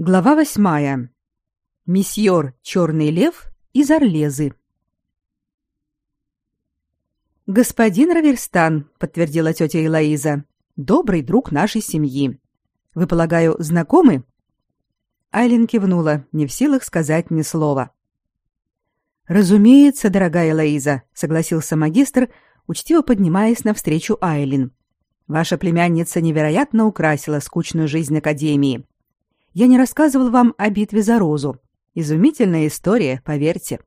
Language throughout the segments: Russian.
Глава восьмая. Месьеор Черный Лев из Орлезы. «Господин Раверстан», — подтвердила тетя Элоиза, — «добрый друг нашей семьи. Вы, полагаю, знакомы?» Айлин кивнула, не в силах сказать ни слова. «Разумеется, дорогая Элоиза», — согласился магистр, учтиво поднимаясь навстречу Айлин. «Ваша племянница невероятно украсила скучную жизнь Академии. Я не рассказывал вам о битве за Розу. Изумительная история, поверьте».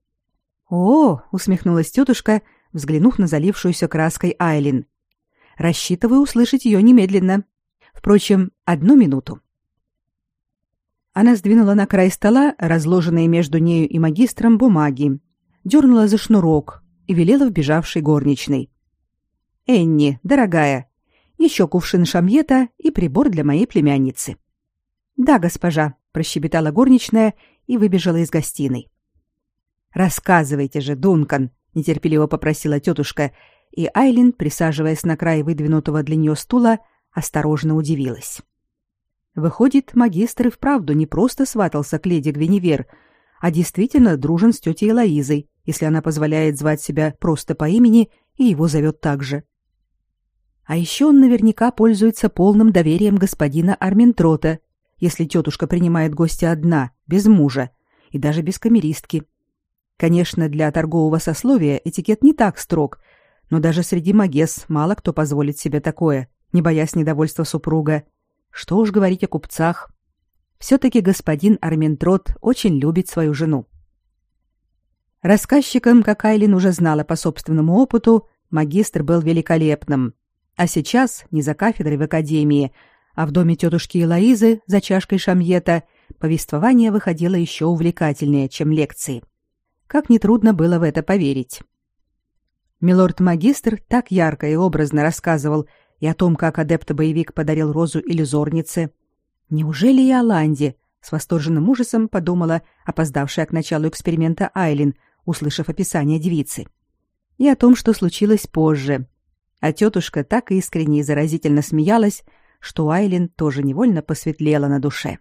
«О!» — усмехнулась тетушка, взглянув на залившуюся краской Айлин. «Рассчитываю услышать ее немедленно. Впрочем, одну минуту». Она сдвинула на край стола разложенные между нею и магистром бумаги, дернула за шнурок и велела вбежавшей горничной. «Энни, дорогая, еще кувшин шамьета и прибор для моей племянницы». «Да, госпожа», — прощебетала горничная и выбежала из гостиной. «Рассказывайте же, Дункан», — нетерпеливо попросила тетушка, и Айлин, присаживаясь на край выдвинутого для нее стула, осторожно удивилась. Выходит, магистр и вправду не просто сватался к леди Гвиневер, а действительно дружен с тетей Лоизой, если она позволяет звать себя просто по имени и его зовет так же. А еще он наверняка пользуется полным доверием господина Арментрота, если тетушка принимает гостя одна, без мужа и даже без камеристки. Конечно, для торгового сословия этикет не так строг, но даже среди магес мало кто позволит себе такое, не боясь недовольства супруга – что уж говорить о купцах. Все-таки господин Арментрот очень любит свою жену. Рассказчиком, как Айлин уже знала по собственному опыту, магистр был великолепным. А сейчас, не за кафедрой в академии, а в доме тетушки Элоизы за чашкой шамьета, повествование выходило еще увлекательнее, чем лекции. Как нетрудно было в это поверить. Милорд-магистр так ярко и образно рассказывал и о том, как адепт-боевик подарил розу иллюзорнице. Неужели и Аланде? С восторженным ужасом подумала опоздавшая к началу эксперимента Айлин, услышав описание девицы. И о том, что случилось позже. А тетушка так искренне и заразительно смеялась, что Айлин тоже невольно посветлела на душе.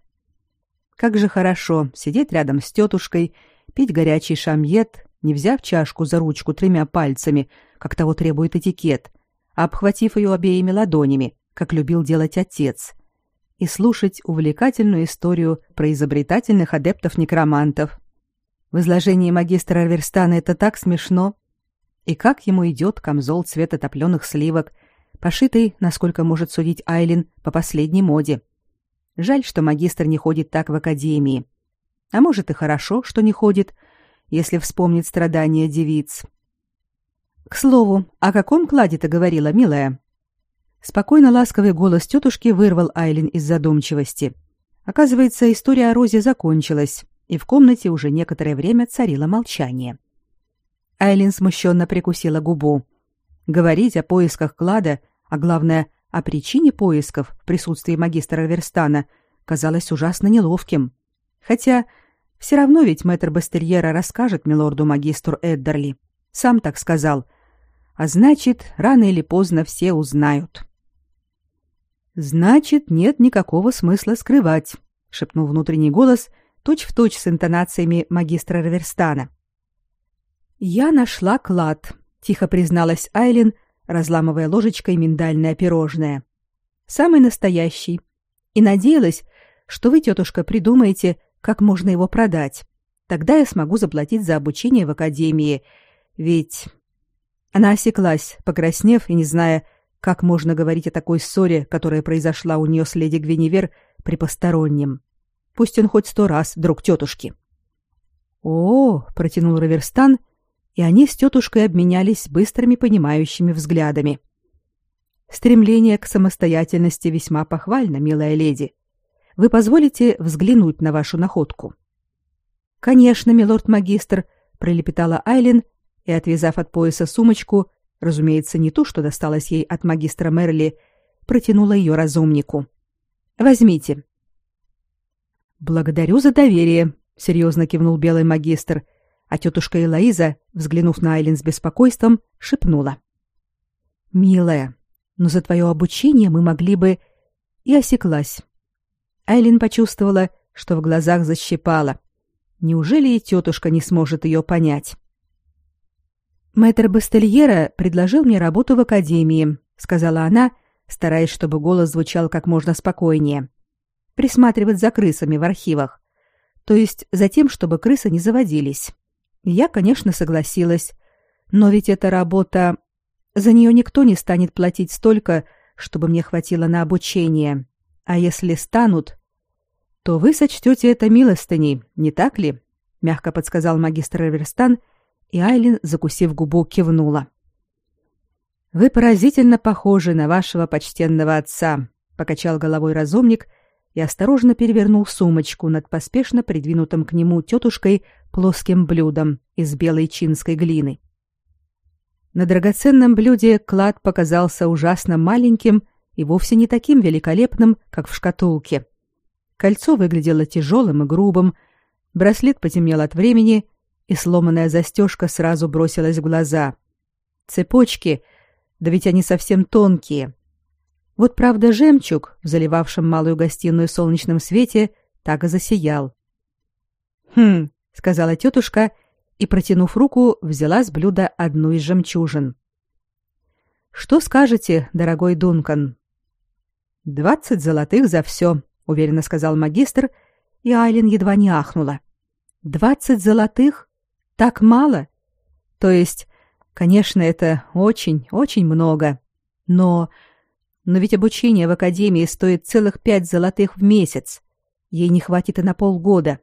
Как же хорошо сидеть рядом с тетушкой, пить горячий шамьет, не взяв чашку за ручку тремя пальцами, как того требует этикет, обхватив ее обеими ладонями, как любил делать отец, и слушать увлекательную историю про изобретательных адептов-некромантов. В изложении магистра Арверстана это так смешно. И как ему идет камзол цвета топленых сливок, пошитый, насколько может судить Айлин, по последней моде. Жаль, что магистр не ходит так в академии. А может и хорошо, что не ходит, если вспомнит страдания девиц. К слову, о каком кладе ты говорила, милая? Спокойно ласковый голос тетушки вырвал Айлин из задумчивости. Оказывается, история о Розе закончилась, и в комнате уже некоторое время царило молчание. Айлин смущенно прикусила губу. Говорить о поисках клада, а главное, о причине поисков в присутствии магистра Верстана, казалось ужасно неловким. Хотя все равно ведь мэтр Бастерьера расскажет милорду-магистру Эддерли. Сам так сказал — а значит, рано или поздно все узнают. Значит, нет никакого смысла скрывать, шепнул внутренний голос, точь-в-точь с интонациями магистра Раверстана. Я нашла клад, тихо призналась Айлин, разламывая ложечкой миндальное пирожное. Самый настоящий. И надеялась, что вы, тетушка, придумаете, как можно его продать. Тогда я смогу заплатить за обучение в академии. Ведь она осеклась, покраснев и не зная, как можно говорить о такой ссоре, которая произошла у нее с леди Гвиневер при постороннем. Пусть он хоть сто раз друг тетушки. «О!» — протянул Раверстан, и они с тетушкой обменялись быстрыми понимающими взглядами. «Стремление к самостоятельности весьма похвально, милая леди. Вы позволите взглянуть на вашу находку?» «Конечно, милорд-магистр», — пролепетала Айлин и, отвязав от пояса сумочку, разумеется, не ту, что досталась ей от магистра Мерли, протянула ее разумнику. «Возьмите». «Благодарю за доверие», — серьезно кивнул белый магистр, а тетушка Элоиза, взглянув на Айлин с беспокойством, шепнула. «Милая, но за твое обучение мы могли бы...» И осеклась. Айлин почувствовала, что в глазах защипало. Неужели и тетушка не сможет ее понять? Мэтр Бастельера предложил мне работу в академии, сказала она, стараясь, чтобы голос звучал как можно спокойнее. Присматривать за крысами в архивах. То есть за тем, чтобы крысы не заводились. Я, конечно, согласилась. Но ведь эта работа... За нее никто не станет платить столько, чтобы мне хватило на обучение. А если станут, то вы сочтете это милостыней, не так ли? мягко подсказал магистр Эверстан, и Айлин, закусив губу, кивнула. Вы поразительно похожи на вашего почтенного отца, покачал головой разумник и осторожно перевернул сумочку над поспешно придвинутым к нему тетушкой плоским блюдом из белой чинской глины. На драгоценном блюде клад показался ужасно маленьким и вовсе не таким великолепным, как в шкатулке. Кольцо выглядело тяжелым и грубым, браслет потемнел от времени, и сломанная застежка сразу бросилась в глаза. Цепочки, да ведь они совсем тонкие. Вот правда жемчуг, в заливавшем малую гостиную солнечном свете, так и засиял. «Хм», — сказала тетушка, и, протянув руку, взяла с блюда одну из жемчужин. «Что скажете, дорогой Дункан?» «Двадцать золотых за все», — уверенно сказал магистр, и Айлин едва не ахнула. «Двадцать золотых? Так мало? То есть, конечно, это очень, очень много. Но... Но ведь обучение в академии стоит целых пять золотых в месяц. Ей не хватит и на полгода.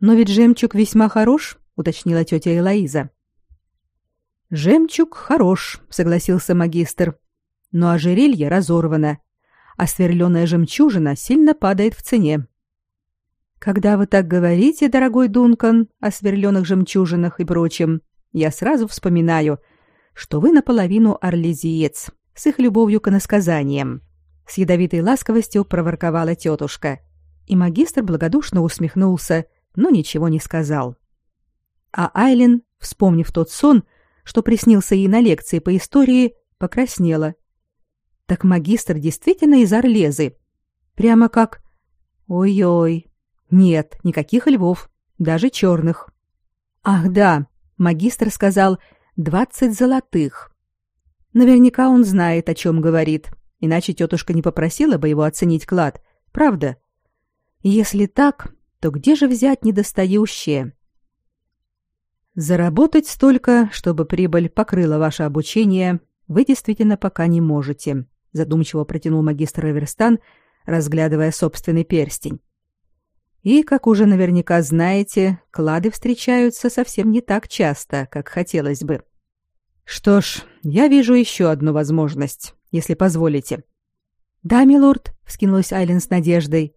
Но ведь жемчуг весьма хорош, уточнила тетя Элоиза. Жемчуг хорош, согласился магистр. Но ожерелье разорвано, а сверленная жемчужина сильно падает в цене. Когда вы так говорите, дорогой Дункан, о сверленных жемчужинах и прочем, я сразу вспоминаю, что вы наполовину орлезиец с их любовью к иносказаниям. С ядовитой ласковостью проворковала тетушка, и магистр благодушно усмехнулся, но ничего не сказал. А Айлин, вспомнив тот сон, что приснился ей на лекции по истории, покраснела. Так магистр действительно из Орлезы. Прямо как... Ой-ой. Нет, никаких львов, даже черных. Ах да, магистр сказал двадцать золотых. Наверняка он знает, о чем говорит, иначе тетушка не попросила бы его оценить клад, правда? Если так, то где же взять недостающее? Заработать столько, чтобы прибыль покрыла ваше обучение, вы действительно пока не можете, задумчиво протянул магистр Эверстан, разглядывая собственный перстень. И, как уже наверняка знаете, клады встречаются совсем не так часто, как хотелось бы. Что ж, я вижу еще одну возможность, если позволите. Да, милорд, вскинулась Айлен с надеждой.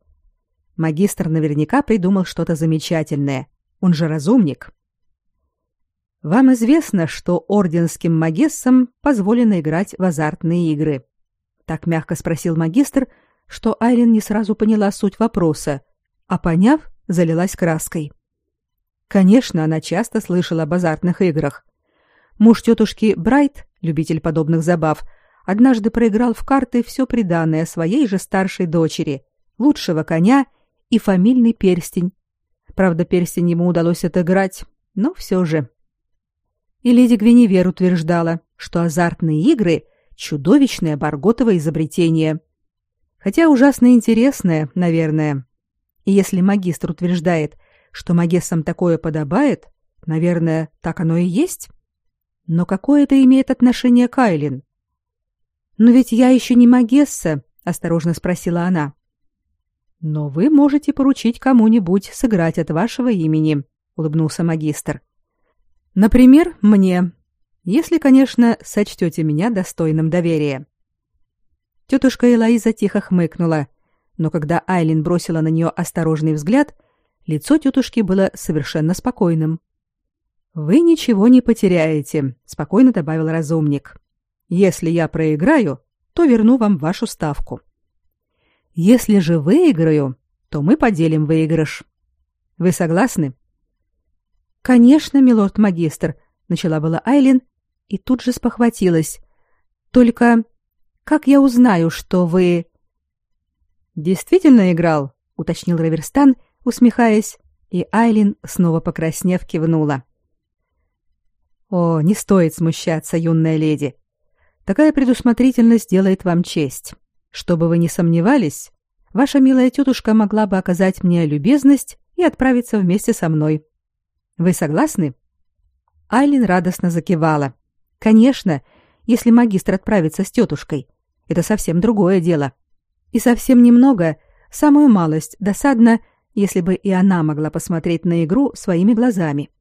Магистр наверняка придумал что-то замечательное. Он же разумник. Вам известно, что орденским магессам позволено играть в азартные игры? Так мягко спросил магистр, что Айрин не сразу поняла суть вопроса, а поняв, залилась краской. Конечно, она часто слышала об азартных играх. Муж тетушки Брайт, любитель подобных забав, однажды проиграл в карты все приданое своей же старшей дочери, лучшего коня и фамильный перстень. Правда, перстень ему удалось отыграть, но все же. И леди Гвиневер утверждала, что азартные игры — чудовищное барготово изобретение. Хотя ужасно интересное, наверное. И если магистр утверждает, что магессам такое подобает, наверное, так оно и есть. Но какое это имеет отношение к Айлин? «Но ведь я еще не магесса», — осторожно спросила она. Но вы можете поручить кому-нибудь сыграть от вашего имени, улыбнулся магистр. Например, мне, если, конечно, сочтете меня достойным доверия. Тетушка Элоиза тихо хмыкнула, но когда Айлин бросила на нее осторожный взгляд, лицо тетушки было совершенно спокойным. Вы ничего не потеряете, спокойно добавил разумник. Если я проиграю, то верну вам вашу ставку. Если же выиграю, то мы поделим выигрыш. Вы согласны? Конечно, милорд магистр, начала была Айлин и тут же спохватилась. Только как я узнаю, что вы Действительно играл? уточнил Раверстан, усмехаясь, и Айлин, снова покраснев, кивнула. О, не стоит смущаться, юная леди. Такая предусмотрительность делает вам честь. Чтобы вы не сомневались, ваша милая тетушка могла бы оказать мне любезность и отправиться вместе со мной. Вы согласны? Айлин радостно закивала. Конечно, если магистр отправится с тетушкой. Это совсем другое дело. И совсем немного, самую малость, досадно, если бы и она могла посмотреть на игру своими глазами.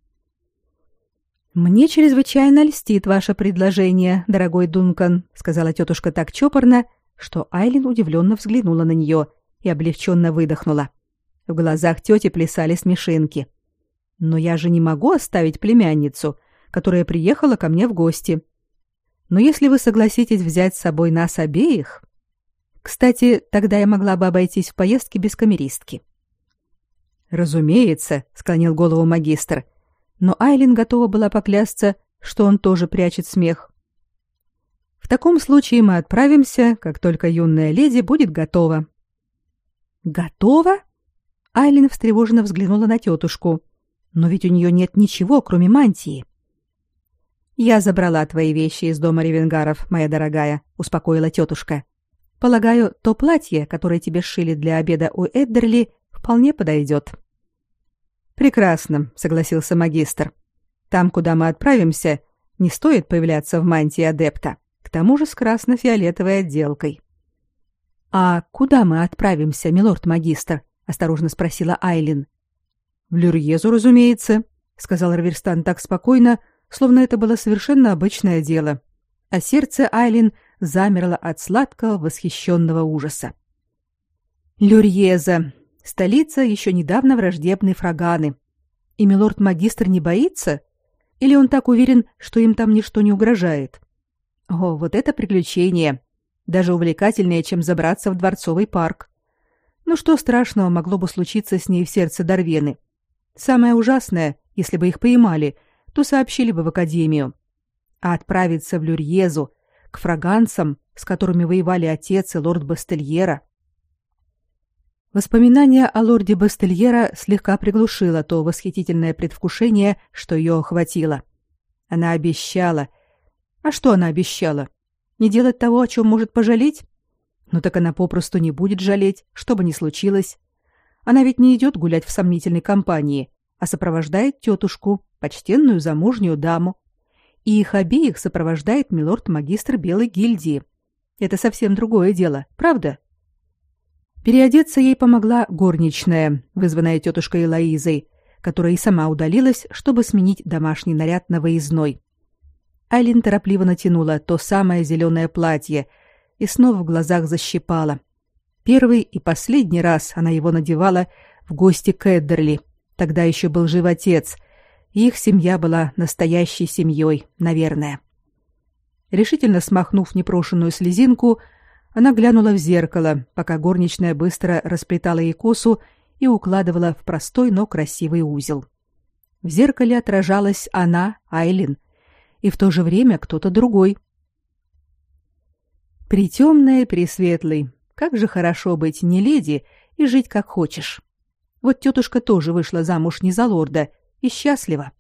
Мне чрезвычайно льстит ваше предложение, дорогой Дункан, сказала тетушка так чопорно, что Айлин удивленно взглянула на нее и облегченно выдохнула. В глазах тети плясали смешинки. Но я же не могу оставить племянницу, которая приехала ко мне в гости. Но если вы согласитесь взять с собой нас обеих... Кстати, тогда я могла бы обойтись в поездке без камеристки. Разумеется, склонил голову магистр но Айлин готова была поклясться, что он тоже прячет смех. В таком случае мы отправимся, как только юная леди будет готова. Готова? Айлин встревоженно взглянула на тетушку. Но ведь у нее нет ничего, кроме мантии. Я забрала твои вещи из дома Ревенгаров, моя дорогая, успокоила тетушка. Полагаю, то платье, которое тебе сшили для обеда у Эддерли, вполне подойдет. Прекрасно, согласился магистр. Там, куда мы отправимся, не стоит появляться в мантии адепта, к тому же с красно-фиолетовой отделкой. А куда мы отправимся, милорд-магистр? осторожно спросила Айлин. В Люрьезу, разумеется, сказал Раверстан так спокойно, словно это было совершенно обычное дело. А сердце Айлин замерло от сладкого восхищенного ужаса. Люрьеза, Столица еще недавно враждебной Фраганы. И милорд-магистр не боится? Или он так уверен, что им там ничто не угрожает? О, вот это приключение! Даже увлекательнее, чем забраться в дворцовый парк. Ну что страшного могло бы случиться с ней в сердце Дарвены? Самое ужасное, если бы их поймали, то сообщили бы в академию. А отправиться в Люрьезу, к фраганцам, с которыми воевали отец и лорд Бастельера, Воспоминание о лорде Бастельера слегка приглушило то восхитительное предвкушение, что ее охватило. Она обещала. А что она обещала? Не делать того, о чем может пожалеть? Ну так она попросту не будет жалеть, что бы ни случилось. Она ведь не идет гулять в сомнительной компании, а сопровождает тетушку, почтенную замужнюю даму. И их обеих сопровождает милорд-магистр Белой гильдии. Это совсем другое дело, правда? — Переодеться ей помогла горничная, вызванная тетушкой Лоизой, которая и сама удалилась, чтобы сменить домашний наряд на выездной. Айлин торопливо натянула то самое зеленое платье и снова в глазах защипала. Первый и последний раз она его надевала в гости к Эддерли. Тогда еще был жив отец, их семья была настоящей семьей, наверное. Решительно смахнув непрошенную слезинку, она глянула в зеркало, пока горничная быстро расплетала ей косу и укладывала в простой, но красивый узел. В зеркале отражалась она, Айлин, и в то же время кто-то другой. Притемная, пресветлый, как же хорошо быть не леди и жить как хочешь. Вот тетушка тоже вышла замуж не за лорда и счастлива.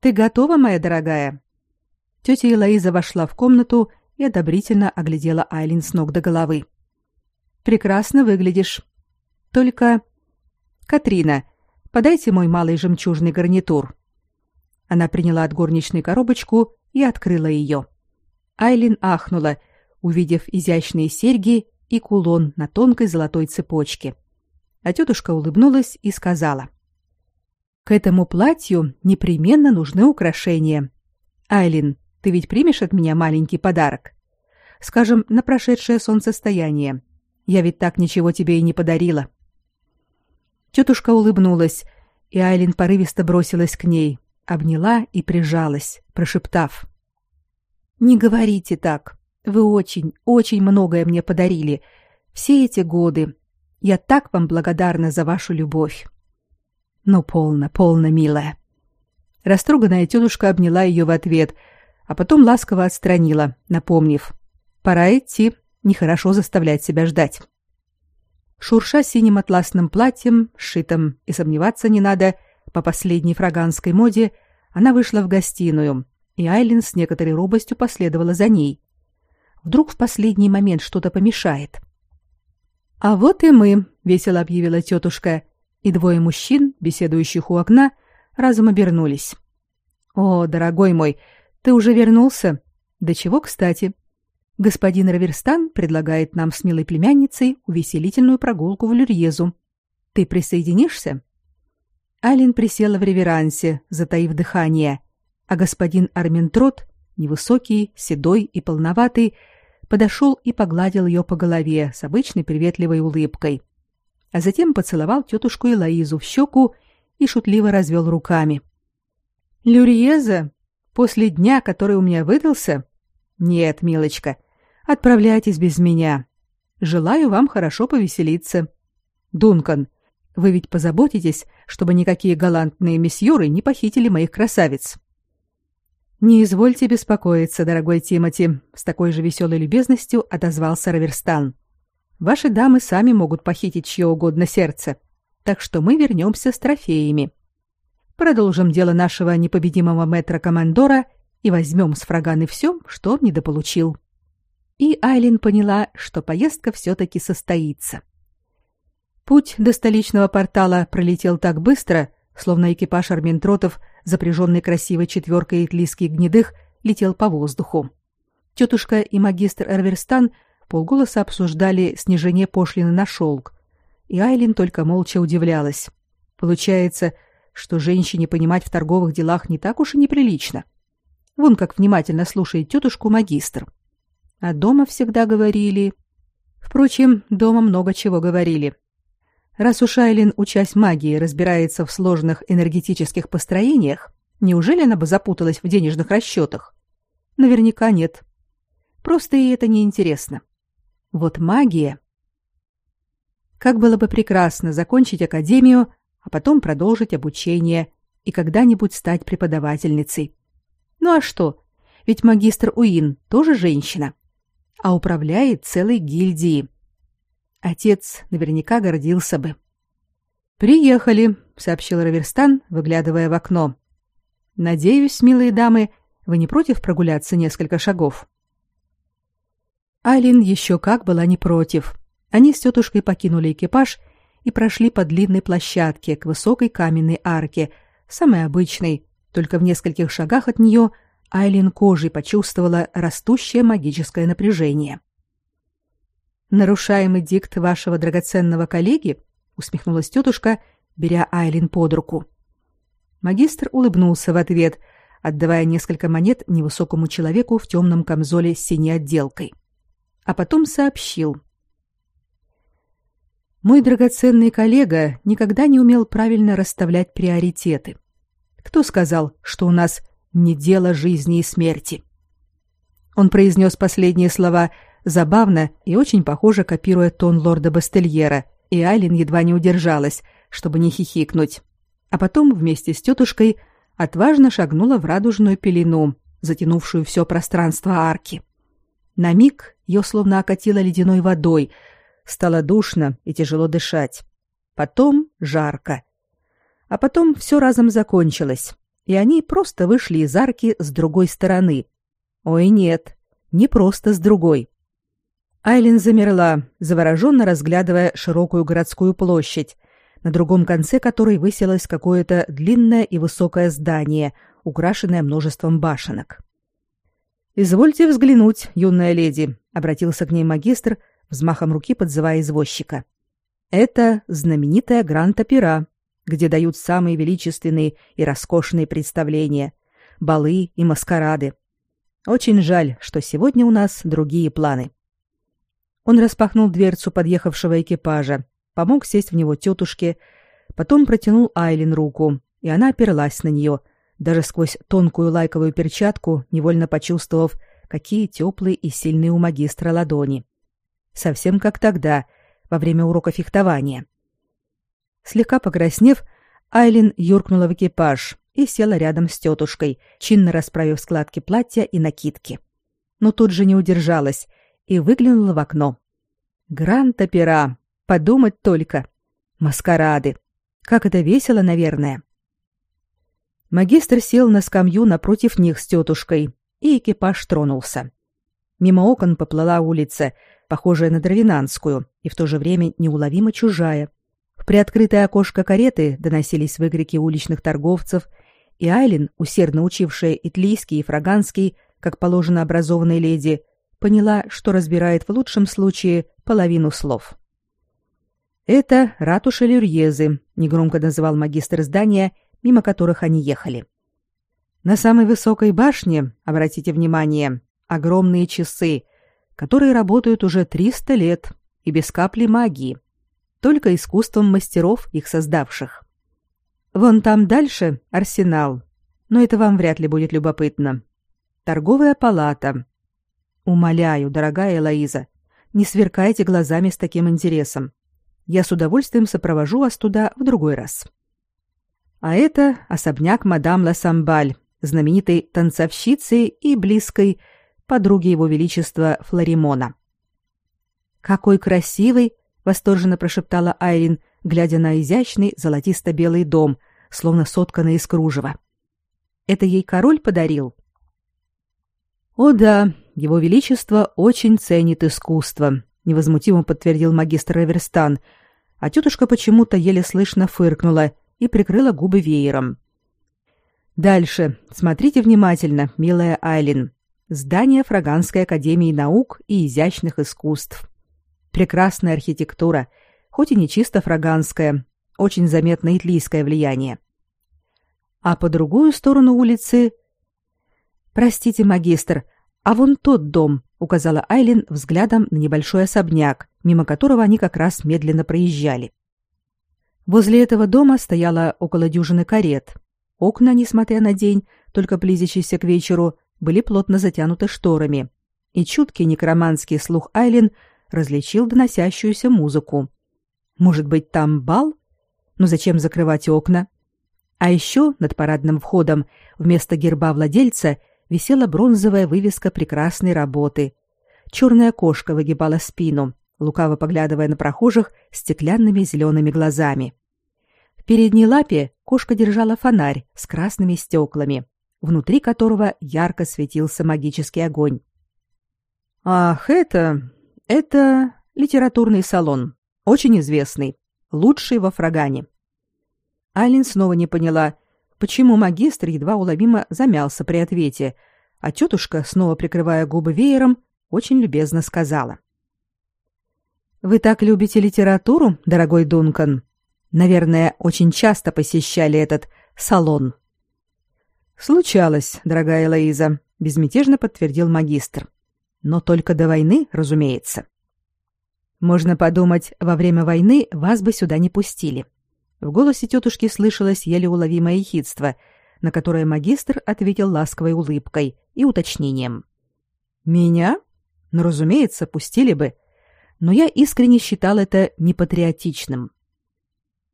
Ты готова, моя дорогая? Тетя Элоиза вошла в комнату и одобрительно оглядела Айлин с ног до головы. Прекрасно выглядишь. Только Катрина, подайте мой малый жемчужный гарнитур. Она приняла от горничной коробочку и открыла ее. Айлин ахнула, увидев изящные серьги и кулон на тонкой золотой цепочке. А тетушка улыбнулась и сказала: "К этому платью непременно нужны украшения. Айлин, ты ведь примешь от меня маленький подарок? Скажем, на прошедшее солнцестояние. Я ведь так ничего тебе и не подарила. Тетушка улыбнулась, и Айлин порывисто бросилась к ней, обняла и прижалась, прошептав: "Не говорите так. Вы очень, очень многое мне подарили все эти годы. Я так вам благодарна за вашу любовь". Ну полно, полно, милая. Растроганная тетушка обняла ее в ответ, а потом ласково отстранила, напомнив: "Пора идти, нехорошо заставлять себя ждать". Шурша синим атласным платьем, сшитым, и сомневаться не надо, по последней фраганской моде, она вышла в гостиную, и Айлин с некоторой робостью последовала за ней. Вдруг в последний момент что-то помешает. «А вот и мы», — весело объявила тетушка, и двое мужчин, беседующих у окна, разом обернулись. «О, дорогой мой, ты уже вернулся? Да чего, кстати?» Господин Раверстан предлагает нам с милой племянницей увеселительную прогулку в Люрьезу. Ты присоединишься? Алин присела в реверансе, затаив дыхание, а господин Арментрот, невысокий, седой и полноватый, подошел и погладил ее по голове с обычной приветливой улыбкой, а затем поцеловал тетушку Элоизу в щеку и шутливо развел руками. «Люриеза? После дня, который у меня выдался? Нет, милочка, отправляйтесь без меня. Желаю вам хорошо повеселиться. Дункан, вы ведь позаботитесь, чтобы никакие галантные месьёры не похитили моих красавиц. Не извольте беспокоиться, дорогой Тимоти, с такой же веселой любезностью отозвался Раверстан. Ваши дамы сами могут похитить чье угодно сердце, так что мы вернемся с трофеями. Продолжим дело нашего непобедимого мэтра-командора и возьмем с фраганы все, что он недополучил. И Айлин поняла, что поездка все-таки состоится. Путь до столичного портала пролетел так быстро, словно экипаж арминтротов запряженный красивой четверкой итлийских гнедых, летел по воздуху. Тетушка и магистр Эрверстан полголоса обсуждали снижение пошлины на шелк, и Айлин только молча удивлялась. Получается, что женщине понимать в торговых делах не так уж и неприлично. Вон как внимательно слушает тетушку магистр. А дома всегда говорили... Впрочем, дома много чего говорили. Раз уж Айлин, учась магии, разбирается в сложных энергетических построениях, неужели она бы запуталась в денежных расчетах? Наверняка нет. Просто ей это не интересно. Вот магия. Как было бы прекрасно закончить академию, а потом продолжить обучение и когда-нибудь стать преподавательницей. Ну а что? Ведь магистр Уин тоже женщина, а управляет целой гильдией. Отец наверняка гордился бы. Приехали, сообщил Раверстан, выглядывая в окно. Надеюсь, милые дамы, вы не против прогуляться несколько шагов. Алин еще как была не против. Они с тетушкой покинули экипаж и прошли по длинной площадке к высокой каменной арке, самой обычной, только в нескольких шагах от нее Айлин кожей почувствовала растущее магическое напряжение. Нарушаемый дикт вашего драгоценного коллеги? усмехнулась тетушка, беря Айлин под руку. Магистр улыбнулся в ответ, отдавая несколько монет невысокому человеку в темном камзоле с синей отделкой. А потом сообщил: Мой драгоценный коллега никогда не умел правильно расставлять приоритеты. Кто сказал, что у нас не дело жизни и смерти? Он произнес последние слова забавно и очень похоже копируя тон лорда Бастельера, и Айлин едва не удержалась, чтобы не хихикнуть. А потом вместе с тетушкой отважно шагнула в радужную пелену, затянувшую все пространство арки. На миг ее словно окатило ледяной водой, стало душно и тяжело дышать. Потом жарко. А потом все разом закончилось, и они просто вышли из арки с другой стороны. Ой, нет, не просто с другой. Айлин замерла, завороженно разглядывая широкую городскую площадь, на другом конце которой высилось какое-то длинное и высокое здание, украшенное множеством башенок. «Извольте взглянуть, юная леди», — обратился к ней магистр, взмахом руки подзывая извозчика. «Это знаменитая Гранд-Опера, где дают самые величественные и роскошные представления, балы и маскарады. Очень жаль, что сегодня у нас другие планы». Он распахнул дверцу подъехавшего экипажа, помог сесть в него тетушке, потом протянул Айлин руку, и она оперлась на нее, даже сквозь тонкую лайковую перчатку, невольно почувствовав, какие теплые и сильные у магистра ладони. Совсем как тогда, во время урока фехтования. Слегка покраснев, Айлин юркнула в экипаж и села рядом с тетушкой, чинно расправив складки платья и накидки. Но тут же не удержалась и выглянула в окно. Гранд-опера. Подумать только. Маскарады. Как это весело, наверное. Магистр сел на скамью напротив них с тетушкой, и экипаж тронулся. Мимо окон поплыла улица, похожая на Дровинанскую, и в то же время неуловимо чужая. В приоткрытое окошко кареты доносились выкрики уличных торговцев, и Айлин, усердно учившая итлийский и фраганский, как положено образованной леди, поняла, что разбирает в лучшем случае половину слов. «Это ратуша Люрьезы», — негромко называл магистр здания, мимо которых они ехали. На самой высокой башне, обратите внимание, огромные часы, которые работают уже 300 лет и без капли магии, только искусством мастеров, их создавших. Вон там дальше арсенал, но это вам вряд ли будет любопытно. Торговая палата. Умоляю, дорогая Элоиза, не сверкайте глазами с таким интересом. Я с удовольствием сопровожу вас туда в другой раз. А это особняк мадам Лассамбаль, знаменитой танцовщицы и близкой подруги его величества Флоримона. Какой красивый, восторженно прошептала Айрин, глядя на изящный золотисто-белый дом, словно сотканный из кружева. Это ей король подарил. О да, его величество очень ценит искусство, невозмутимо подтвердил магистр Эверстан, а тетушка почему-то еле слышно фыркнула и прикрыла губы веером. Дальше. Смотрите внимательно, милая Айлин. Здание Фраганской академии наук и изящных искусств. Прекрасная архитектура, хоть и не чисто фраганская, очень заметно итлийское влияние. А по другую сторону улицы... Простите, магистр, а вон тот дом, указала Айлин взглядом на небольшой особняк, мимо которого они как раз медленно проезжали. Возле этого дома стояло около дюжины карет. Окна, несмотря на день, только близящийся к вечеру, были плотно затянуты шторами, и чуткий некроманский слух Айлин различил доносящуюся музыку. Может быть, там бал? Но зачем закрывать окна? А еще над парадным входом вместо герба владельца висела бронзовая вывеска прекрасной работы. Черная кошка выгибала спину, лукаво поглядывая на прохожих стеклянными зелеными глазами. В передней лапе кошка держала фонарь с красными стеклами, внутри которого ярко светился магический огонь. «Ах, это... это литературный салон, очень известный, лучший во Фрагане». Алин снова не поняла, почему магистр едва уловимо замялся при ответе, а тетушка, снова прикрывая губы веером, очень любезно сказала. «Вы так любите литературу, дорогой Дункан? Наверное, очень часто посещали этот салон». «Случалось, дорогая Лоиза», — безмятежно подтвердил магистр. «Но только до войны, разумеется». «Можно подумать, во время войны вас бы сюда не пустили». В голосе тетушки слышалось еле уловимое ехидство, на которое магистр ответил ласковой улыбкой и уточнением. «Меня? Ну, разумеется, пустили бы. Но я искренне считал это непатриотичным».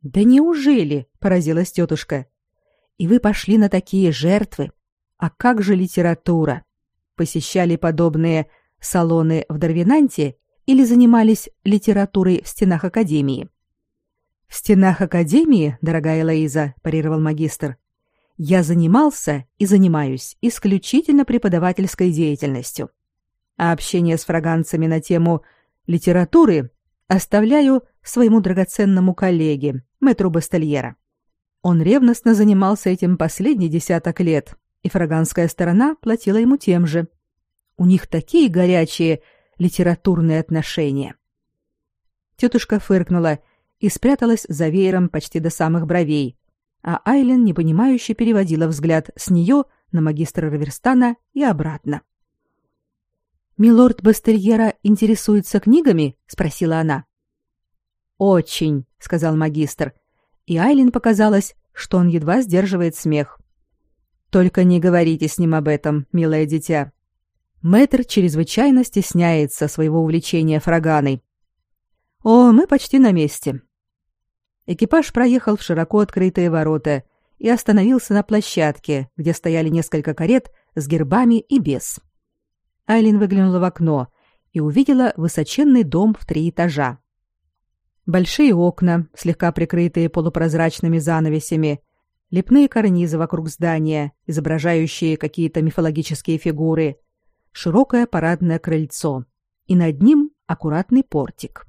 «Да неужели?» — поразилась тетушка. «И вы пошли на такие жертвы? А как же литература? Посещали подобные салоны в Дарвинанте или занимались литературой в стенах академии?» В стенах академии, дорогая Лоиза, парировал магистр. Я занимался и занимаюсь исключительно преподавательской деятельностью. А общение с фраганцами на тему литературы оставляю своему драгоценному коллеге, мэтру Бастельера. Он ревностно занимался этим последний десяток лет, и фраганская сторона платила ему тем же. У них такие горячие литературные отношения. Тетушка фыркнула и спряталась за веером почти до самых бровей, а Айлен непонимающе переводила взгляд с нее на магистра Раверстана и обратно. «Милорд Бастерьера интересуется книгами?» — спросила она. «Очень», — сказал магистр, и Айлин показалось, что он едва сдерживает смех. «Только не говорите с ним об этом, милое дитя. Мэтр чрезвычайно стесняется своего увлечения фраганой. О, мы почти на месте. Экипаж проехал в широко открытые ворота и остановился на площадке, где стояли несколько карет с гербами и без. Айлин выглянула в окно и увидела высоченный дом в три этажа. Большие окна, слегка прикрытые полупрозрачными занавесями, лепные карнизы вокруг здания, изображающие какие-то мифологические фигуры, широкое парадное крыльцо, и над ним аккуратный портик.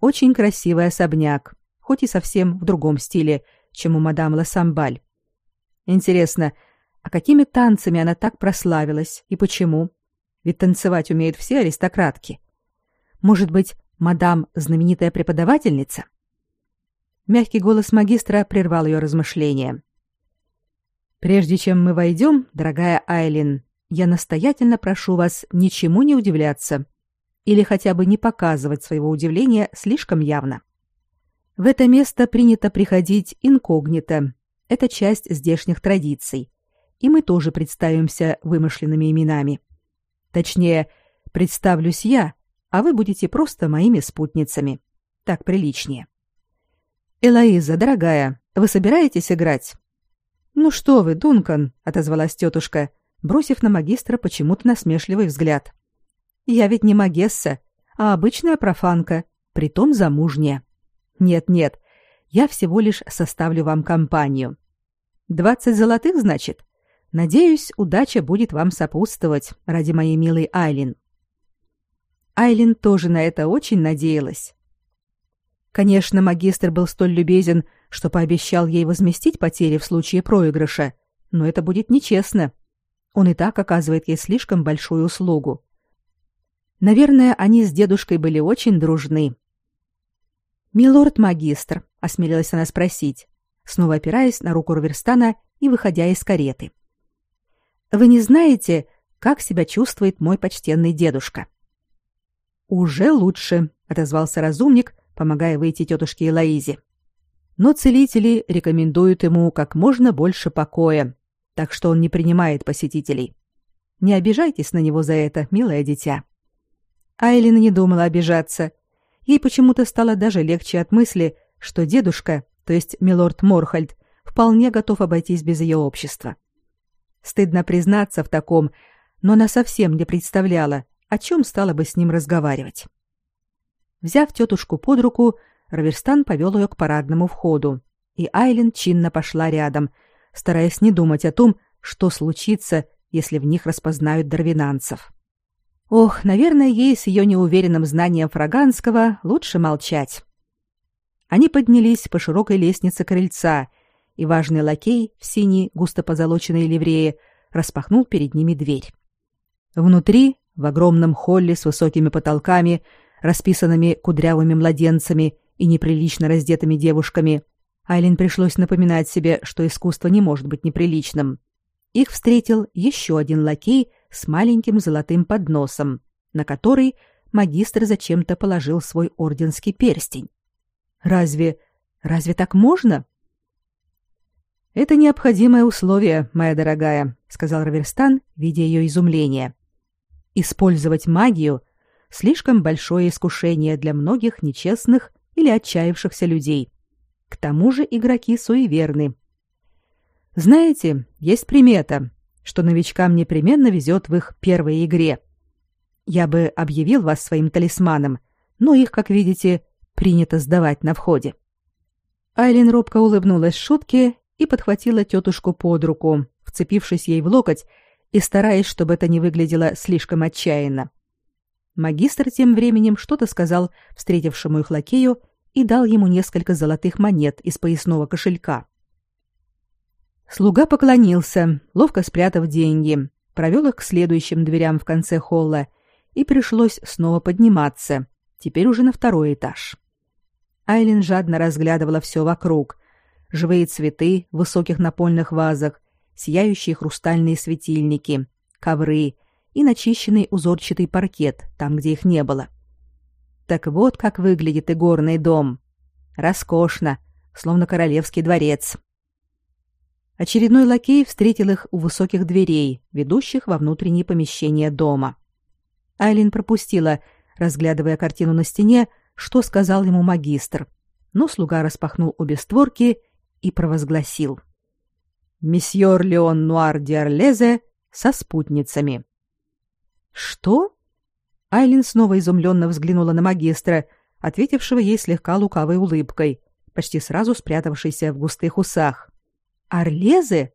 Очень красивый особняк, хоть и совсем в другом стиле, чем у мадам Лассамбаль. Интересно, а какими танцами она так прославилась и почему? Ведь танцевать умеют все аристократки. Может быть, мадам знаменитая преподавательница? Мягкий голос магистра прервал ее размышления. Прежде чем мы войдем, дорогая Айлин, я настоятельно прошу вас ничему не удивляться или хотя бы не показывать своего удивления слишком явно. В это место принято приходить инкогнито. Это часть здешних традиций. И мы тоже представимся вымышленными именами. Точнее, представлюсь я, а вы будете просто моими спутницами. Так приличнее. Элоиза, дорогая, вы собираетесь играть? Ну что вы, Дункан, отозвалась тетушка, бросив на магистра почему-то насмешливый взгляд. Я ведь не магесса, а обычная профанка, притом замужняя. Нет-нет, я всего лишь составлю вам компанию. Двадцать золотых, значит? Надеюсь, удача будет вам сопутствовать ради моей милой Айлин. Айлин тоже на это очень надеялась. Конечно, магистр был столь любезен, что пообещал ей возместить потери в случае проигрыша, но это будет нечестно. Он и так оказывает ей слишком большую услугу. Наверное, они с дедушкой были очень дружны. «Милорд-магистр», — осмелилась она спросить, снова опираясь на руку Раверстана и выходя из кареты. «Вы не знаете, как себя чувствует мой почтенный дедушка?» «Уже лучше», — отозвался разумник, помогая выйти тетушке Элоизе. «Но целители рекомендуют ему как можно больше покоя, так что он не принимает посетителей. Не обижайтесь на него за это, милое дитя». Айлина не думала обижаться. Ей почему-то стало даже легче от мысли, что дедушка, то есть милорд Морхальд, вполне готов обойтись без ее общества. Стыдно признаться в таком, но она совсем не представляла, о чем стала бы с ним разговаривать. Взяв тетушку под руку, Раверстан повел ее к парадному входу, и Айлин чинно пошла рядом, стараясь не думать о том, что случится, если в них распознают дарвинанцев. Ох, наверное, ей с ее неуверенным знанием фраганского лучше молчать. Они поднялись по широкой лестнице крыльца, и важный лакей в синей густо позолоченной ливрее распахнул перед ними дверь. Внутри, в огромном холле с высокими потолками, расписанными кудрявыми младенцами и неприлично раздетыми девушками, Айлин пришлось напоминать себе, что искусство не может быть неприличным. Их встретил еще один лакей с маленьким золотым подносом, на который магистр зачем-то положил свой орденский перстень. Разве... разве так можно? Это необходимое условие, моя дорогая, сказал Раверстан, видя ее изумление. Использовать магию слишком большое искушение для многих нечестных или отчаявшихся людей. К тому же игроки суеверны. Знаете, есть примета, что новичкам непременно везет в их первой игре. Я бы объявил вас своим талисманом, но их, как видите, принято сдавать на входе. Айлин робко улыбнулась шутке и подхватила тетушку под руку, вцепившись ей в локоть и стараясь, чтобы это не выглядело слишком отчаянно. Магистр тем временем что-то сказал встретившему их лакею и дал ему несколько золотых монет из поясного кошелька. Слуга поклонился, ловко спрятав деньги, провел их к следующим дверям в конце холла, и пришлось снова подниматься, теперь уже на второй этаж. Айлин жадно разглядывала все вокруг. Живые цветы в высоких напольных вазах, сияющие хрустальные светильники, ковры и начищенный узорчатый паркет там, где их не было. Так вот как выглядит игорный дом. Роскошно, словно королевский дворец. Очередной лакей встретил их у высоких дверей, ведущих во внутренние помещения дома. Айлин пропустила, разглядывая картину на стене, что сказал ему магистр. Но слуга распахнул обе створки и провозгласил: "Месьеор Леон Нуар Диарлезе со спутницами". Что? Айлин снова изумленно взглянула на магистра, ответившего ей слегка лукавой улыбкой, почти сразу спрятавшейся в густых усах. «Орлезы?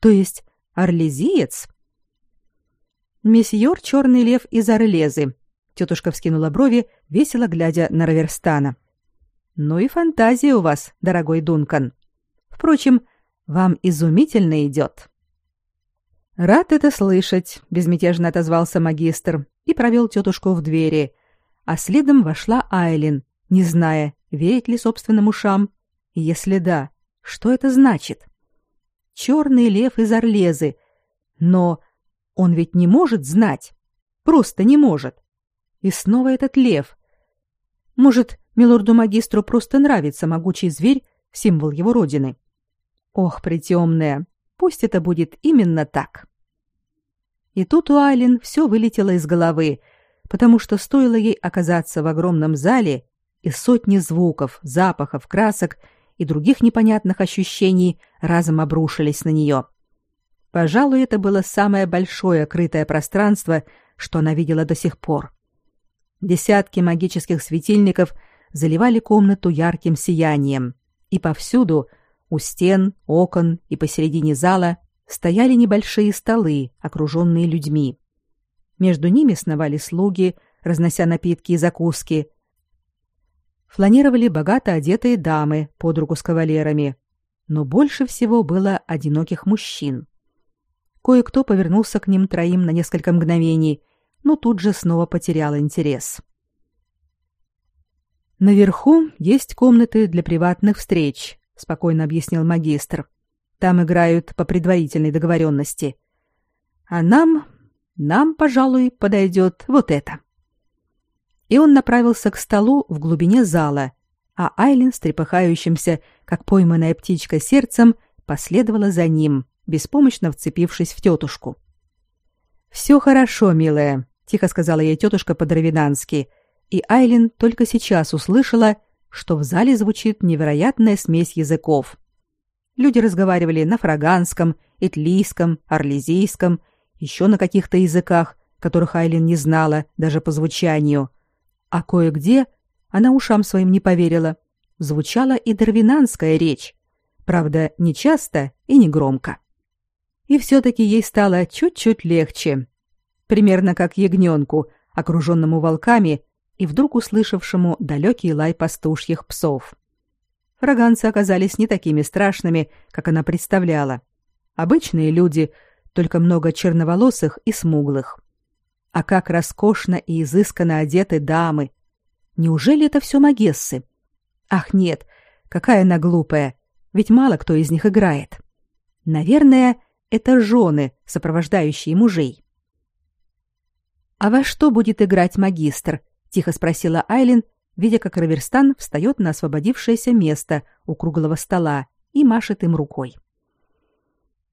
То есть орлезиец?» «Месьеор Черный Лев из Орлезы», — тетушка вскинула брови, весело глядя на Раверстана. «Ну и фантазия у вас, дорогой Дункан. Впрочем, вам изумительно идет». «Рад это слышать», — безмятежно отозвался магистр и провел тетушку в двери, а следом вошла Айлин, не зная, верить ли собственным ушам, и если да, что это значит. Черный лев из Орлезы, но он ведь не может знать, просто не может. И снова этот лев. Может, милорду-магистру просто нравится могучий зверь, символ его родины. Ох, притемная, пусть это будет именно так. И тут у Айлин все вылетело из головы, потому что стоило ей оказаться в огромном зале, и сотни звуков, запахов, красок и других непонятных ощущений разом обрушились на нее. Пожалуй, это было самое большое крытое пространство, что она видела до сих пор. Десятки магических светильников заливали комнату ярким сиянием, и повсюду, у стен, окон и посередине зала, стояли небольшие столы, окруженные людьми. Между ними сновали слуги, разнося напитки и закуски. Фланировали богато одетые дамы под руку с кавалерами, но больше всего было одиноких мужчин. Кое-кто повернулся к ним троим на несколько мгновений, но тут же снова потерял интерес. Наверху есть комнаты для приватных встреч, спокойно объяснил магистр. Там играют по предварительной договоренности. А нам, нам, пожалуй, подойдет вот это. И он направился к столу в глубине зала, а Айлин с трепыхающимся, как пойманная птичка, сердцем последовала за ним, беспомощно вцепившись в тетушку. «Все хорошо, милая», — тихо сказала ей тетушка по-дровинански, и Айлин только сейчас услышала, что в зале звучит невероятная смесь языков — Люди разговаривали на фраганском, итлийском, орлезийском, еще на каких-то языках, которых Айлин не знала даже по звучанию. А кое-где, она ушам своим не поверила, звучала и дарвинанская речь. Правда, не часто и не громко. И все-таки ей стало чуть-чуть легче. Примерно как ягненку, окруженному волками и вдруг услышавшему далекий лай пастушьих псов. Фраганцы оказались не такими страшными, как она представляла. Обычные люди, только много черноволосых и смуглых. А как роскошно и изысканно одеты дамы. Неужели это все магессы? Ах, нет, какая она глупая, ведь мало кто из них играет. Наверное, это жены, сопровождающие мужей. «А во что будет играть магистр?» — тихо спросила Айлин, видя, как Раверстан встает на освободившееся место у круглого стола и машет им рукой.